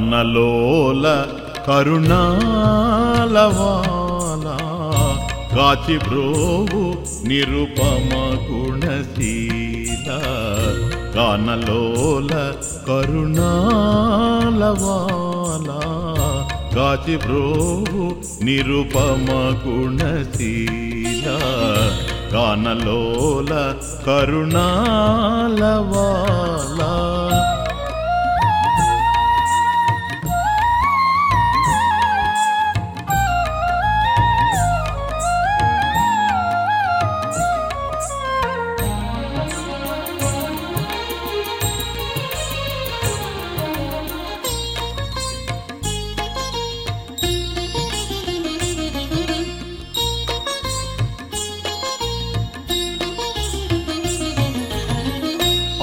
కన్నలోల కరుణాలవాల కాచి బ్రోవు నిరుపమ గుణశీల గానలోల కరుణాలవాల కాచి బ్రోవు నిరుపమ గుణశీల గానలోల కరుణాలవాలా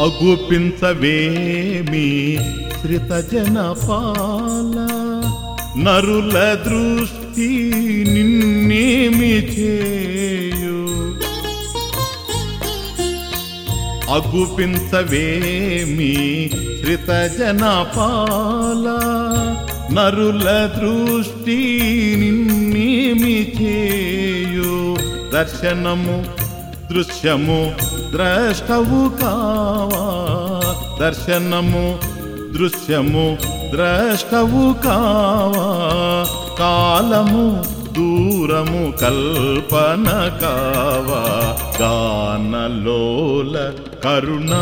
అగుపించవేమి శ్రితజన పాల నరుల దృష్టి నిన్నేమి చేయు? అగుపించవేమి శ్రితజన పాల నరుల దృష్టి నిన్నేమి చేయు? దర్శనము దృశ్యము ద్రష్టవు కావా? దర్శనము దృశ్యము ద్రష్టవు కావా? కాలము దూరము కల్పన కావా? గానలోల కరుణాలవాల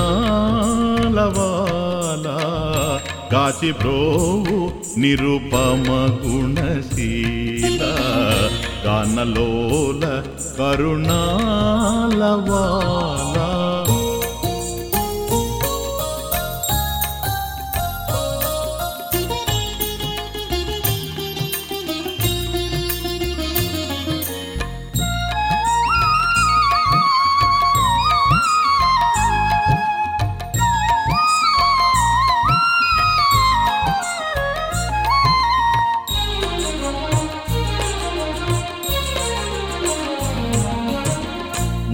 కాచి బ్రోవు నిరుపమ గుణశీల न लोल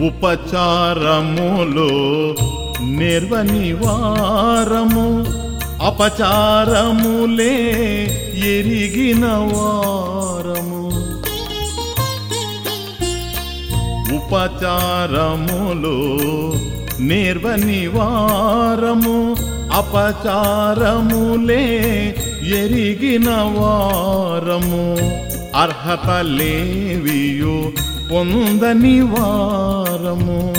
ఉపచారములో నిర్వనివారము అపచారములే ఎరిగిన వారము. ఉపచారములో నిర్వనివారము అపచారములే ఎరిగిన వారము. అర్హత లేవియు పొందని వారము.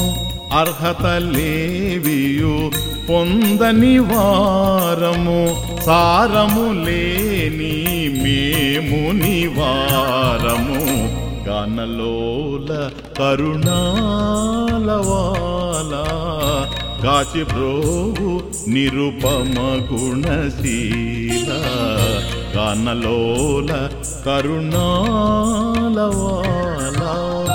అర్హత లేవియు పొందని వారము. సారము లేని మేము నివారము. గనలోల కరుణాలవాల కాచి ప్రోగు నిరుపమ గుణశీల. గానలోల కరుణాలవాల Oh.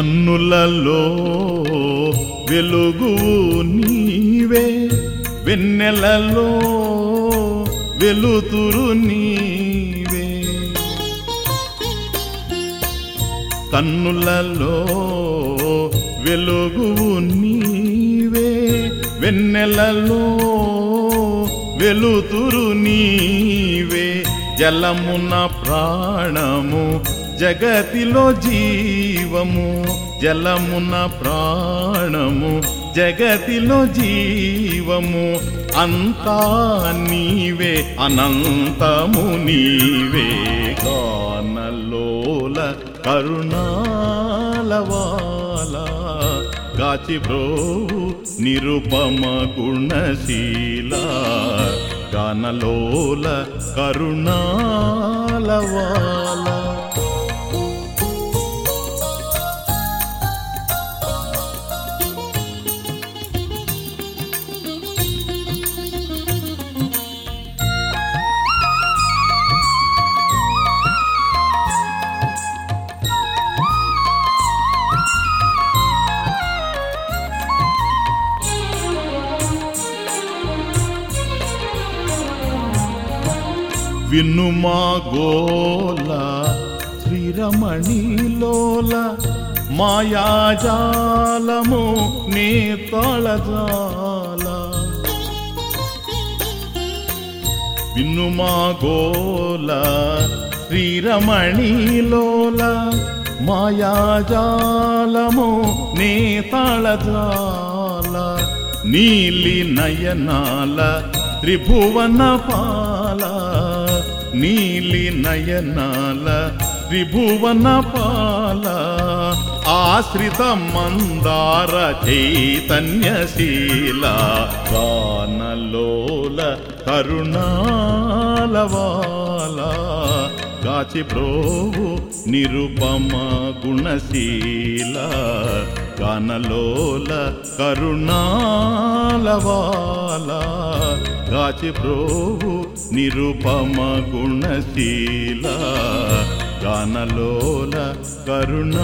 కన్నులలో వెలుగు నీవే వెన్నెలలో వెలుతురు నీవే. కన్నులలో వెలుగు నీవే వెన్నెలలో వెలుతురు నీవే. జలమున ప్రాణము జగతిలో జీవము జలమున ప్రాణము జగతిలో జీవము అంతా నీవే అనంతము నీవే. గానలోల కరుణాలవాల గాచి నిరుపమ గుణశీల గానలోల కరుణాలవాల వినుమా గోల శ్రీరమణిలోల మాయాజాలము నీ తళజాల వినుమా గోల శ్రీరమణిలోల మాయాజాలము నీ తళజాల నీలి నయనాల త్రిభువన పాలా నీలి నయనాల త్రిభువన పాల ఆశ్రిత మందార చైతన్యశీల గానలోల కరుణాలవాల గాచి ప్రోవు నిరుపమ గుణశీల. కనలోల కరుణాలవాల గాచి ప్రోవు నిరుపమ గుణశీల. గానలోల కరుణాలవాలా